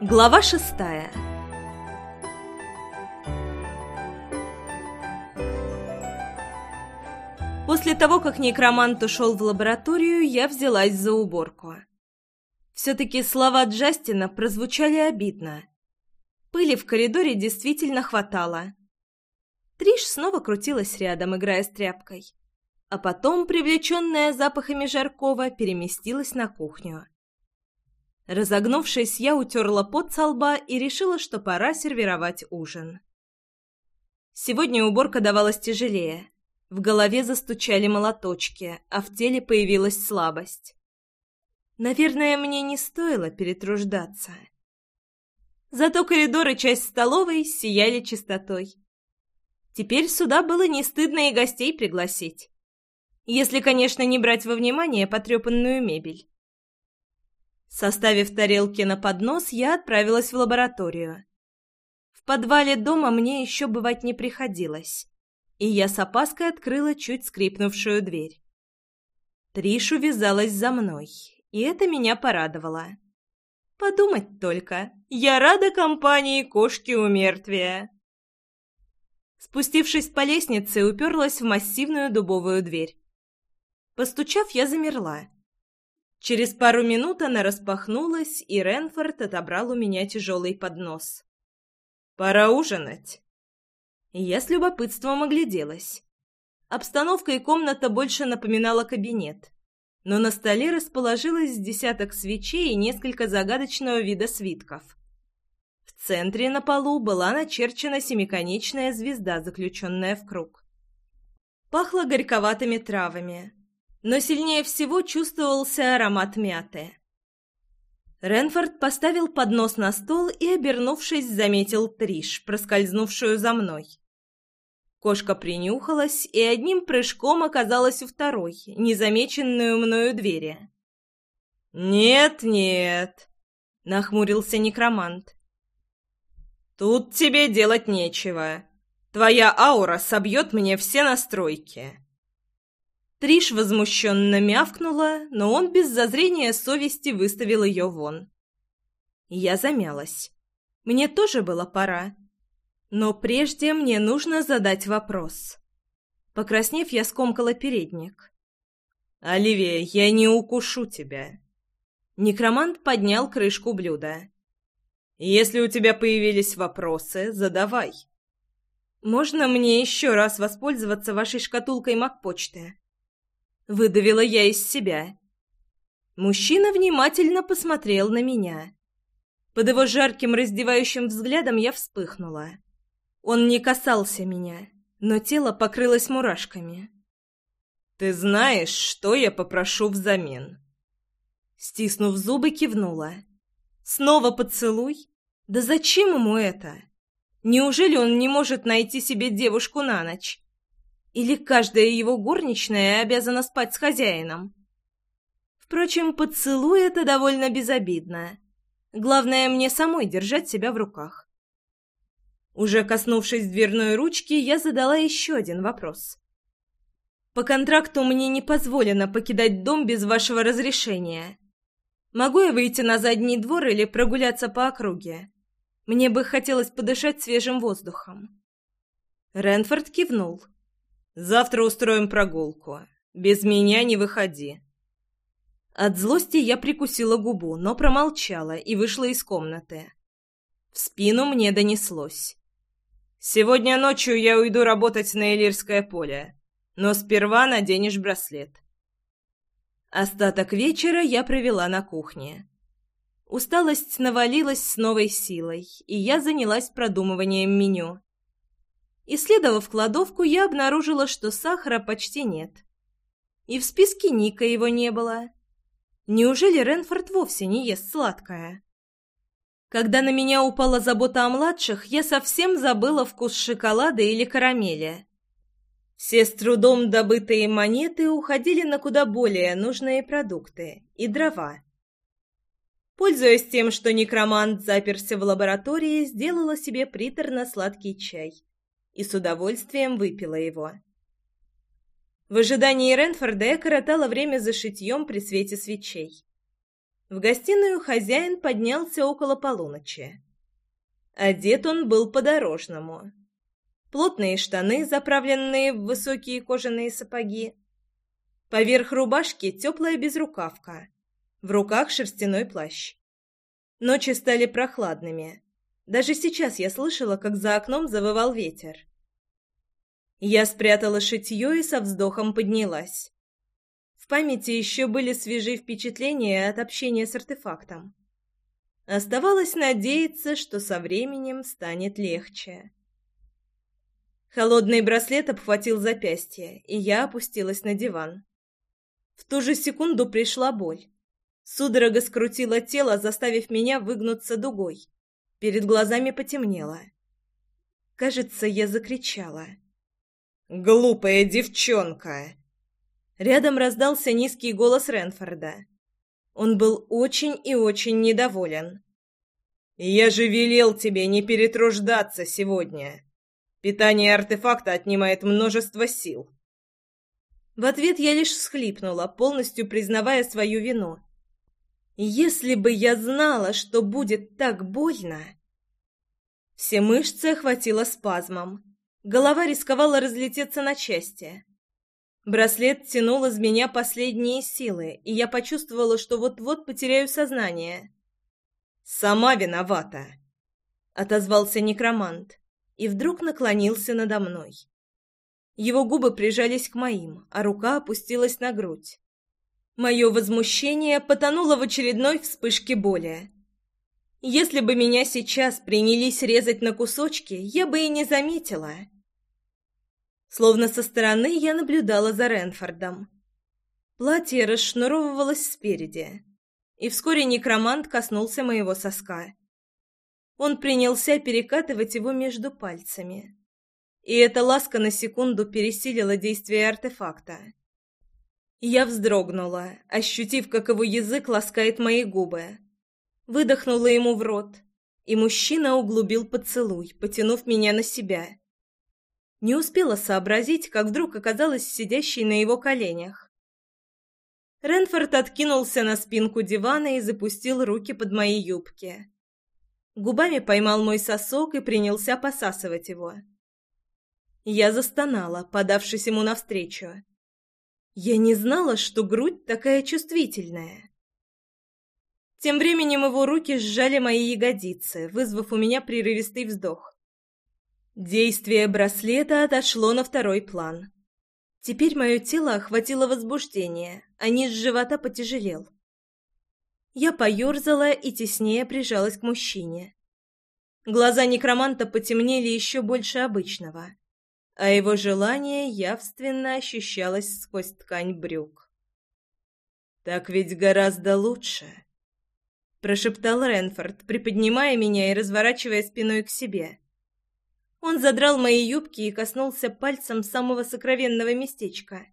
Глава шестая. После того, как некромант ушел в лабораторию, я взялась за уборку. Все-таки слова Джастина прозвучали обидно. Пыли в коридоре действительно хватало. Триш снова крутилась рядом, играя с тряпкой. А потом, привлеченная запахами жаркова, переместилась на кухню. Разогнувшись, я утерла пот со лба и решила, что пора сервировать ужин. Сегодня уборка давалась тяжелее. В голове застучали молоточки, а в теле появилась слабость. Наверное, мне не стоило перетруждаться. Зато коридоры часть столовой сияли чистотой. Теперь сюда было не стыдно и гостей пригласить. Если, конечно, не брать во внимание потрепанную мебель. Составив тарелки на поднос, я отправилась в лабораторию. В подвале дома мне еще бывать не приходилось, и я с опаской открыла чуть скрипнувшую дверь. Триш увязалась за мной, и это меня порадовало. Подумать только, я рада компании кошки у мертвия. Спустившись по лестнице, уперлась в массивную дубовую дверь. Постучав, я замерла. Через пару минут она распахнулась, и Ренфорд отобрал у меня тяжелый поднос. «Пора ужинать!» Я с любопытством огляделась. Обстановка и комната больше напоминала кабинет, но на столе расположилось десяток свечей и несколько загадочного вида свитков. В центре на полу была начерчена семиконечная звезда, заключенная в круг. Пахло горьковатыми травами, но сильнее всего чувствовался аромат мяты. Ренфорд поставил поднос на стол и, обернувшись, заметил Триш, проскользнувшую за мной. Кошка принюхалась и одним прыжком оказалась у второй, незамеченную мною двери. «Нет-нет», — нахмурился некромант. «Тут тебе делать нечего. Твоя аура собьет мне все настройки». Триш возмущенно мявкнула, но он без зазрения совести выставил ее вон. Я замялась. Мне тоже было пора. Но прежде мне нужно задать вопрос. Покраснев, я скомкала передник. «Оливия, я не укушу тебя». Некромант поднял крышку блюда. «Если у тебя появились вопросы, задавай». «Можно мне еще раз воспользоваться вашей шкатулкой МакПочты?» Выдавила я из себя. Мужчина внимательно посмотрел на меня. Под его жарким раздевающим взглядом я вспыхнула. Он не касался меня, но тело покрылось мурашками. «Ты знаешь, что я попрошу взамен?» Стиснув зубы, кивнула. «Снова поцелуй? Да зачем ему это? Неужели он не может найти себе девушку на ночь? Или каждая его горничная обязана спать с хозяином? Впрочем, поцелуй это довольно безобидно. Главное, мне самой держать себя в руках. Уже коснувшись дверной ручки, я задала еще один вопрос. «По контракту мне не позволено покидать дом без вашего разрешения. Могу я выйти на задний двор или прогуляться по округе? Мне бы хотелось подышать свежим воздухом». Ренфорд кивнул. Завтра устроим прогулку. Без меня не выходи». От злости я прикусила губу, но промолчала и вышла из комнаты. В спину мне донеслось. «Сегодня ночью я уйду работать на Элирское поле, но сперва наденешь браслет». Остаток вечера я провела на кухне. Усталость навалилась с новой силой, и я занялась продумыванием меню. Исследовав кладовку, я обнаружила, что сахара почти нет. И в списке Ника его не было. Неужели Ренфорд вовсе не ест сладкое? Когда на меня упала забота о младших, я совсем забыла вкус шоколада или карамели. Все с трудом добытые монеты уходили на куда более нужные продукты и дрова. Пользуясь тем, что некромант заперся в лаборатории, сделала себе приторно-сладкий чай и с удовольствием выпила его. В ожидании Ренфорда я коротала время за шитьем при свете свечей. В гостиную хозяин поднялся около полуночи. Одет он был по-дорожному. Плотные штаны, заправленные в высокие кожаные сапоги. Поверх рубашки теплая безрукавка. В руках шерстяной плащ. Ночи стали прохладными. Даже сейчас я слышала, как за окном завывал ветер. Я спрятала шитье и со вздохом поднялась. В памяти еще были свежие впечатления от общения с артефактом. Оставалось надеяться, что со временем станет легче. Холодный браслет обхватил запястье, и я опустилась на диван. В ту же секунду пришла боль. Судорога скрутила тело, заставив меня выгнуться дугой. Перед глазами потемнело. Кажется, я закричала. «Глупая девчонка!» Рядом раздался низкий голос Ренфорда. Он был очень и очень недоволен. «Я же велел тебе не перетруждаться сегодня. Питание артефакта отнимает множество сил». В ответ я лишь всхлипнула, полностью признавая свою вину если бы я знала, что будет так больно... Все мышцы охватило спазмом. Голова рисковала разлететься на части. Браслет тянул из меня последние силы, и я почувствовала, что вот-вот потеряю сознание. «Сама виновата!» — отозвался некромант и вдруг наклонился надо мной. Его губы прижались к моим, а рука опустилась на грудь. Мое возмущение потонуло в очередной вспышке боли. Если бы меня сейчас принялись резать на кусочки, я бы и не заметила. Словно со стороны я наблюдала за Ренфордом. Платье расшнуровывалось спереди, и вскоре некромант коснулся моего соска. Он принялся перекатывать его между пальцами. И эта ласка на секунду пересилила действие артефакта. Я вздрогнула, ощутив, как его язык ласкает мои губы. Выдохнула ему в рот, и мужчина углубил поцелуй, потянув меня на себя. Не успела сообразить, как вдруг оказалась сидящей на его коленях. Ренфорд откинулся на спинку дивана и запустил руки под мои юбки. Губами поймал мой сосок и принялся посасывать его. Я застонала, подавшись ему навстречу. Я не знала, что грудь такая чувствительная. Тем временем его руки сжали мои ягодицы, вызвав у меня прерывистый вздох. Действие браслета отошло на второй план. Теперь мое тело охватило возбуждение, а низ живота потяжелел. Я поерзала и теснее прижалась к мужчине. Глаза некроманта потемнели еще больше обычного а его желание явственно ощущалось сквозь ткань брюк. «Так ведь гораздо лучше», — прошептал Ренфорд, приподнимая меня и разворачивая спиной к себе. Он задрал мои юбки и коснулся пальцем самого сокровенного местечка.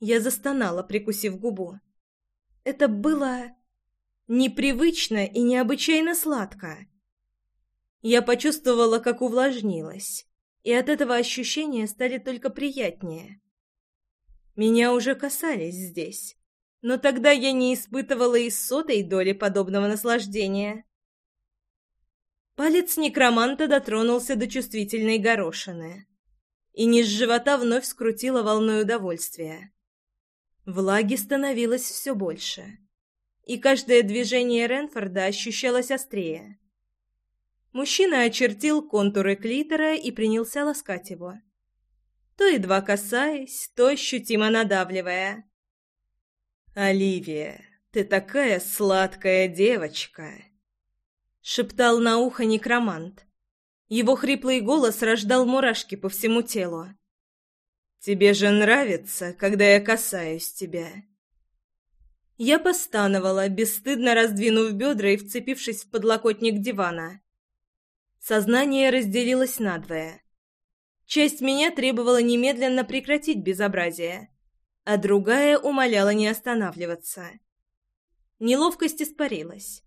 Я застонала, прикусив губу. Это было непривычно и необычайно сладко. Я почувствовала, как увлажнилась, и от этого ощущения стали только приятнее. Меня уже касались здесь, но тогда я не испытывала и сотой доли подобного наслаждения. Палец некроманта дотронулся до чувствительной горошины, и низ живота вновь скрутила волной удовольствия. Влаги становилось все больше, и каждое движение Ренфорда ощущалось острее. Мужчина очертил контуры клитора и принялся ласкать его. То едва касаясь, то ощутимо надавливая. «Оливия, ты такая сладкая девочка!» Шептал на ухо некромант. Его хриплый голос рождал мурашки по всему телу. «Тебе же нравится, когда я касаюсь тебя!» Я постановала, бесстыдно раздвинув бедра и вцепившись в подлокотник дивана. Сознание разделилось надвое. Часть меня требовала немедленно прекратить безобразие, а другая умоляла не останавливаться. Неловкость испарилась.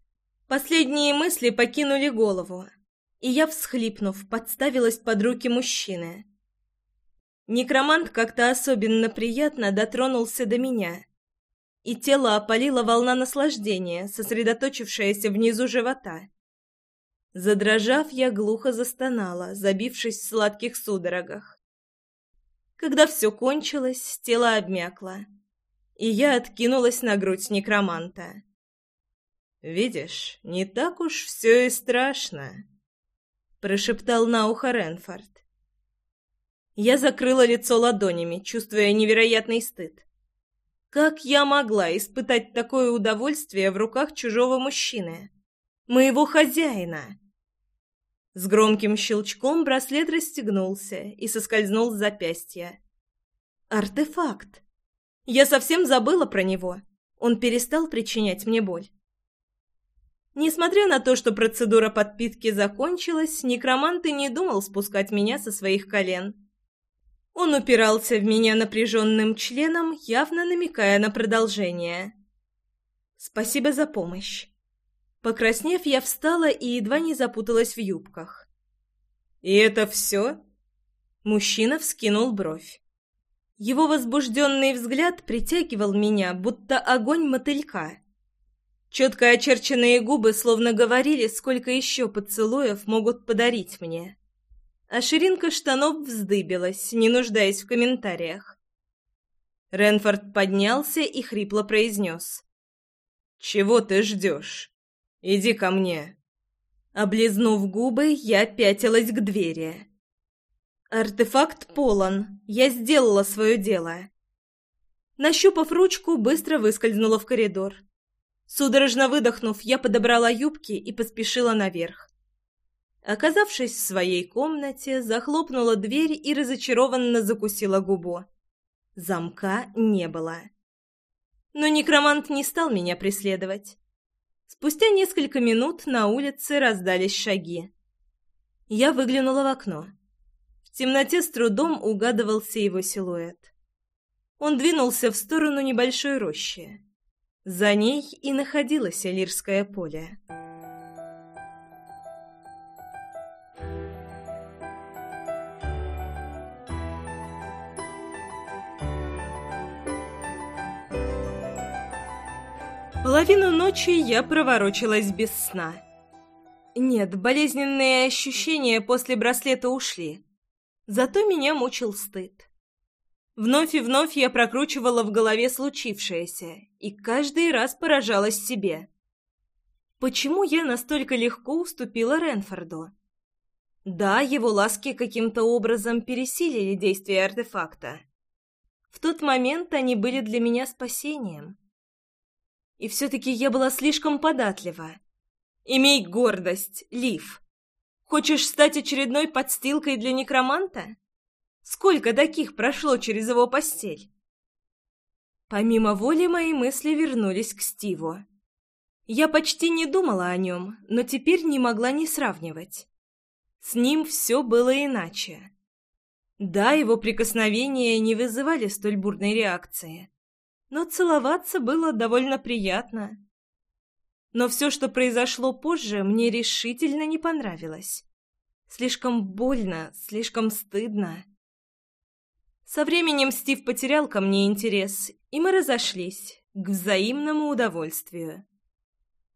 Последние мысли покинули голову, и я, всхлипнув, подставилась под руки мужчины. Некромант как-то особенно приятно дотронулся до меня, и тело опалила волна наслаждения, сосредоточившаяся внизу живота — Задрожав, я глухо застонала, забившись в сладких судорогах. Когда все кончилось, тело обмякло, и я откинулась на грудь некроманта. «Видишь, не так уж все и страшно», — прошептал на ухо Ренфорд. Я закрыла лицо ладонями, чувствуя невероятный стыд. Как я могла испытать такое удовольствие в руках чужого мужчины? Моего хозяина! С громким щелчком браслет расстегнулся и соскользнул с запястья. Артефакт. Я совсем забыла про него. Он перестал причинять мне боль. Несмотря на то, что процедура подпитки закончилась, некромант и не думал спускать меня со своих колен. Он упирался в меня напряженным членом, явно намекая на продолжение. «Спасибо за помощь», Покраснев, я встала и едва не запуталась в юбках. «И это все?» Мужчина вскинул бровь. Его возбужденный взгляд притягивал меня, будто огонь мотылька. Четко очерченные губы словно говорили, сколько еще поцелуев могут подарить мне. А ширинка штанов вздыбилась, не нуждаясь в комментариях. Ренфорд поднялся и хрипло произнес. «Чего ты ждешь?» Иди ко мне!» Облизнув губы, я пятилась к двери. Артефакт полон, я сделала свое дело. Нащупав ручку, быстро выскользнула в коридор. Судорожно выдохнув, я подобрала юбки и поспешила наверх. Оказавшись в своей комнате, захлопнула дверь и разочарованно закусила губу. Замка не было. Но некромант не стал меня преследовать. Спустя несколько минут на улице раздались шаги. Я выглянула в окно. В темноте с трудом угадывался его силуэт. Он двинулся в сторону небольшой рощи. За ней и находилось Элирское поле. Половину ночи я проворочилась без сна. Нет, болезненные ощущения после браслета ушли. Зато меня мучил стыд. Вновь и вновь я прокручивала в голове случившееся, и каждый раз поражалась себе. Почему я настолько легко уступила Ренфорду? Да, его ласки каким-то образом пересилили действие артефакта. В тот момент они были для меня спасением. И все-таки я была слишком податлива. Имей гордость, Лив. Хочешь стать очередной подстилкой для некроманта? Сколько таких прошло через его постель? Помимо воли мои мысли вернулись к Стиву. Я почти не думала о нем, но теперь не могла не сравнивать. С ним все было иначе. Да, его прикосновения не вызывали столь бурной реакции но целоваться было довольно приятно. Но все, что произошло позже, мне решительно не понравилось. Слишком больно, слишком стыдно. Со временем Стив потерял ко мне интерес, и мы разошлись к взаимному удовольствию.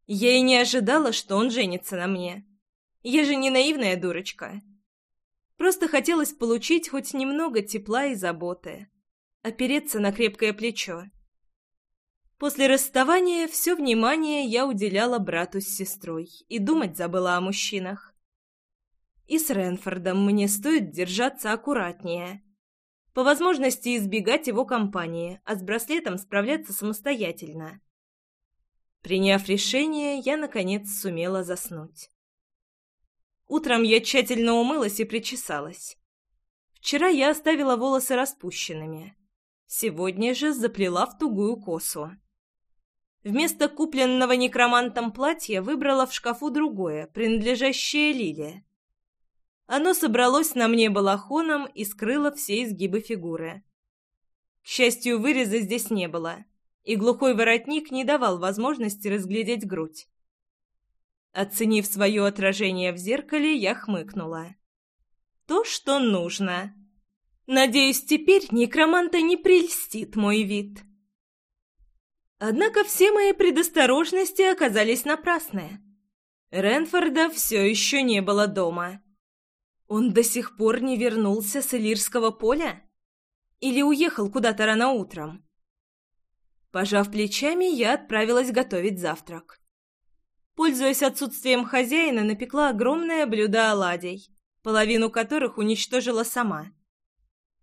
Я и не ожидала, что он женится на мне. Я же не наивная дурочка. Просто хотелось получить хоть немного тепла и заботы. Опереться на крепкое плечо. После расставания все внимание я уделяла брату с сестрой и думать забыла о мужчинах. И с Ренфордом мне стоит держаться аккуратнее. По возможности избегать его компании, а с браслетом справляться самостоятельно. Приняв решение, я, наконец, сумела заснуть. Утром я тщательно умылась и причесалась. Вчера я оставила волосы распущенными. Сегодня же заплела в тугую косу. Вместо купленного некромантом платья выбрала в шкафу другое, принадлежащее Лиле. Оно собралось на мне балахоном и скрыло все изгибы фигуры. К счастью, выреза здесь не было, и глухой воротник не давал возможности разглядеть грудь. Оценив свое отражение в зеркале, я хмыкнула. «То, что нужно. Надеюсь, теперь некроманта не прельстит мой вид». Однако все мои предосторожности оказались напрасны. Ренфорда все еще не было дома. Он до сих пор не вернулся с Элирского поля? Или уехал куда-то рано утром? Пожав плечами, я отправилась готовить завтрак. Пользуясь отсутствием хозяина, напекла огромное блюдо оладий, половину которых уничтожила сама.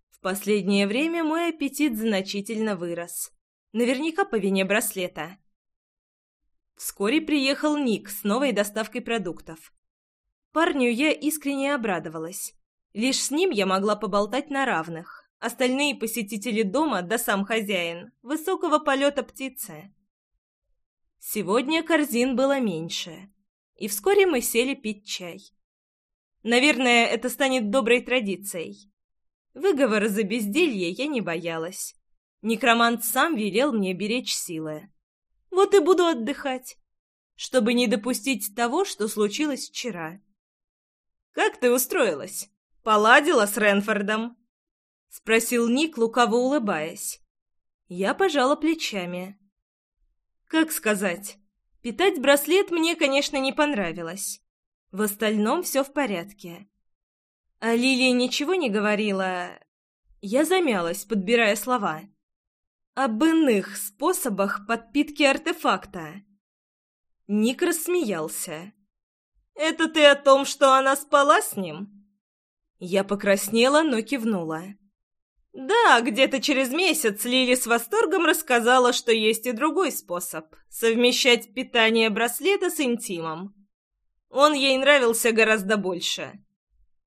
В последнее время мой аппетит значительно вырос. Наверняка по вине браслета. Вскоре приехал Ник с новой доставкой продуктов. Парню я искренне обрадовалась. Лишь с ним я могла поболтать на равных. Остальные посетители дома, да сам хозяин, высокого полета птицы. Сегодня корзин было меньше, и вскоре мы сели пить чай. Наверное, это станет доброй традицией. Выговора за безделье я не боялась. Некромант сам велел мне беречь силы. Вот и буду отдыхать, чтобы не допустить того, что случилось вчера. «Как ты устроилась? Поладила с Ренфордом?» — спросил Ник, лукаво улыбаясь. Я пожала плечами. «Как сказать? Питать браслет мне, конечно, не понравилось. В остальном все в порядке. А Лилия ничего не говорила. Я замялась, подбирая слова об иных способах подпитки артефакта. Ник рассмеялся. «Это ты о том, что она спала с ним?» Я покраснела, но кивнула. «Да, где-то через месяц Лили с восторгом рассказала, что есть и другой способ — совмещать питание браслета с интимом. Он ей нравился гораздо больше.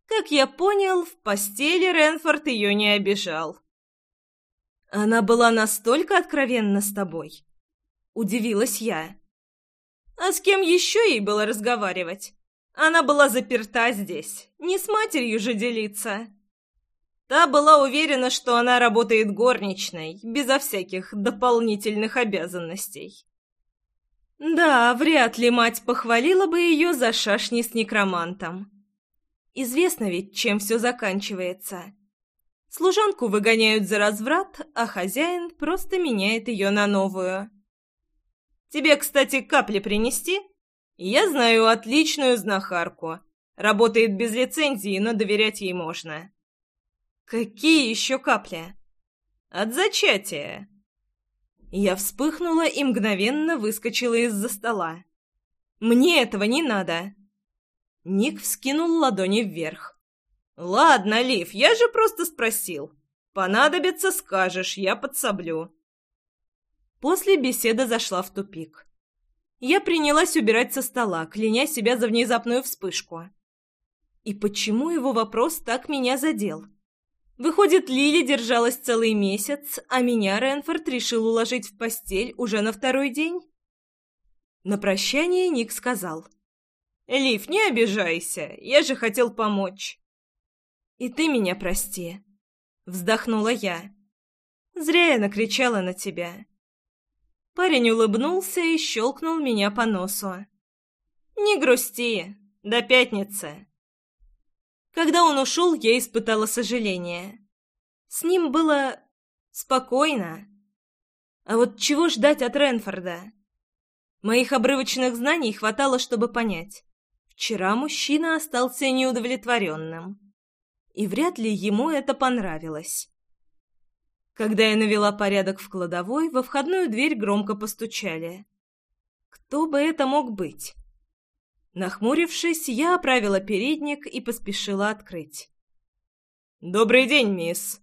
Как я понял, в постели Ренфорд ее не обижал». Она была настолько откровенна с тобой. Удивилась я. А с кем еще ей было разговаривать? Она была заперта здесь, не с матерью же делиться. Та была уверена, что она работает горничной, безо всяких дополнительных обязанностей. Да, вряд ли мать похвалила бы ее за шашни с некромантом. Известно ведь, чем все заканчивается. Служанку выгоняют за разврат, а хозяин просто меняет ее на новую. «Тебе, кстати, капли принести? Я знаю отличную знахарку. Работает без лицензии, но доверять ей можно». «Какие еще капли?» «От зачатия». Я вспыхнула и мгновенно выскочила из-за стола. «Мне этого не надо!» Ник вскинул ладони вверх. «Ладно, Лив, я же просто спросил. Понадобится, скажешь, я подсоблю». После беседа зашла в тупик. Я принялась убирать со стола, кляня себя за внезапную вспышку. И почему его вопрос так меня задел? Выходит, Лили держалась целый месяц, а меня Ренфорд решил уложить в постель уже на второй день? На прощание Ник сказал. «Лив, не обижайся, я же хотел помочь. И ты меня прости. Вздохнула я. Зря я накричала на тебя. Парень улыбнулся и щелкнул меня по носу. «Не грусти! До пятницы!» Когда он ушел, я испытала сожаление. С ним было... спокойно. А вот чего ждать от Ренфорда? Моих обрывочных знаний хватало, чтобы понять. Вчера мужчина остался неудовлетворенным и вряд ли ему это понравилось. Когда я навела порядок в кладовой, во входную дверь громко постучали. Кто бы это мог быть? Нахмурившись, я оправила передник и поспешила открыть. «Добрый день, мисс!»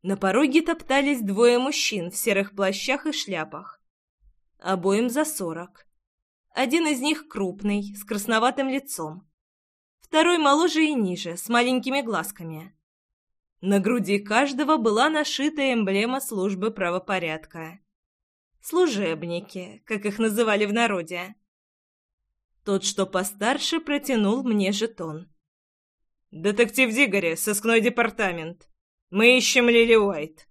На пороге топтались двое мужчин в серых плащах и шляпах. Обоим за сорок. Один из них крупный, с красноватым лицом второй моложе и ниже, с маленькими глазками. На груди каждого была нашита эмблема службы правопорядка. Служебники, как их называли в народе. Тот, что постарше, протянул мне жетон. «Детектив Дигори, сыскной департамент. Мы ищем Лили Уайт».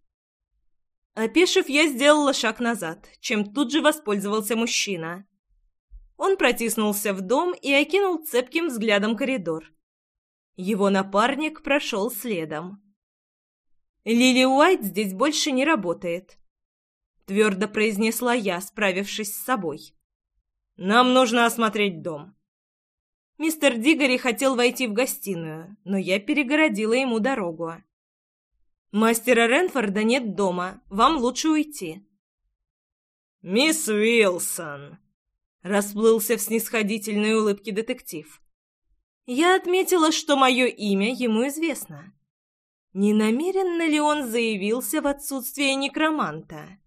Опешив, я сделала шаг назад, чем тут же воспользовался мужчина. Он протиснулся в дом и окинул цепким взглядом коридор. Его напарник прошел следом. «Лили Уайт здесь больше не работает», — твердо произнесла я, справившись с собой. «Нам нужно осмотреть дом». Мистер Дигори хотел войти в гостиную, но я перегородила ему дорогу. «Мастера Ренфорда нет дома, вам лучше уйти». «Мисс Уилсон», расплылся в снисходительной улыбке детектив. Я отметила, что мое имя ему известно. Не намеренно ли он заявился в отсутствие некроманта?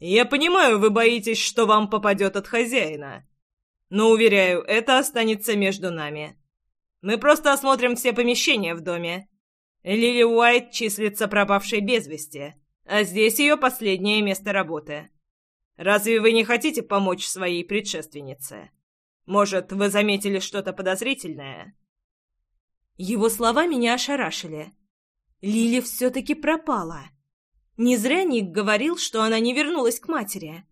«Я понимаю, вы боитесь, что вам попадет от хозяина. Но, уверяю, это останется между нами. Мы просто осмотрим все помещения в доме. Лили Уайт числится пропавшей без вести, а здесь ее последнее место работы». Разве вы не хотите помочь своей предшественнице? Может, вы заметили что-то подозрительное?» Его слова меня ошарашили. Лили все-таки пропала. Не зря Ник говорил, что она не вернулась к матери.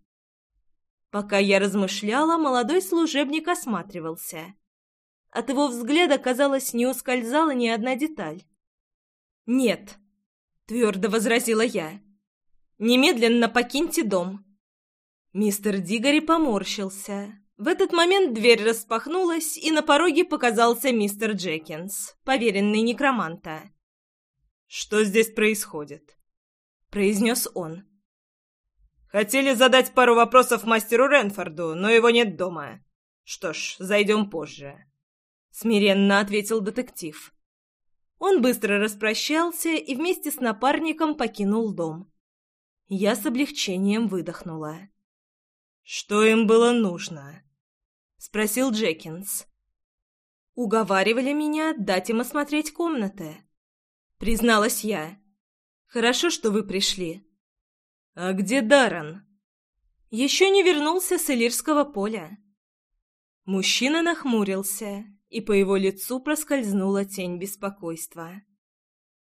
Пока я размышляла, молодой служебник осматривался. От его взгляда, казалось, не ускользала ни одна деталь. «Нет», — твердо возразила я, — «немедленно покиньте дом». Мистер Дигори поморщился. В этот момент дверь распахнулась, и на пороге показался мистер Джекинс, поверенный некроманта. «Что здесь происходит?» — произнес он. «Хотели задать пару вопросов мастеру Ренфорду, но его нет дома. Что ж, зайдем позже», — смиренно ответил детектив. Он быстро распрощался и вместе с напарником покинул дом. Я с облегчением выдохнула. «Что им было нужно?» — спросил Джекинс. «Уговаривали меня дать им осмотреть комнаты», — призналась я. «Хорошо, что вы пришли». «А где Даррен?» «Еще не вернулся с Элирского поля». Мужчина нахмурился, и по его лицу проскользнула тень беспокойства.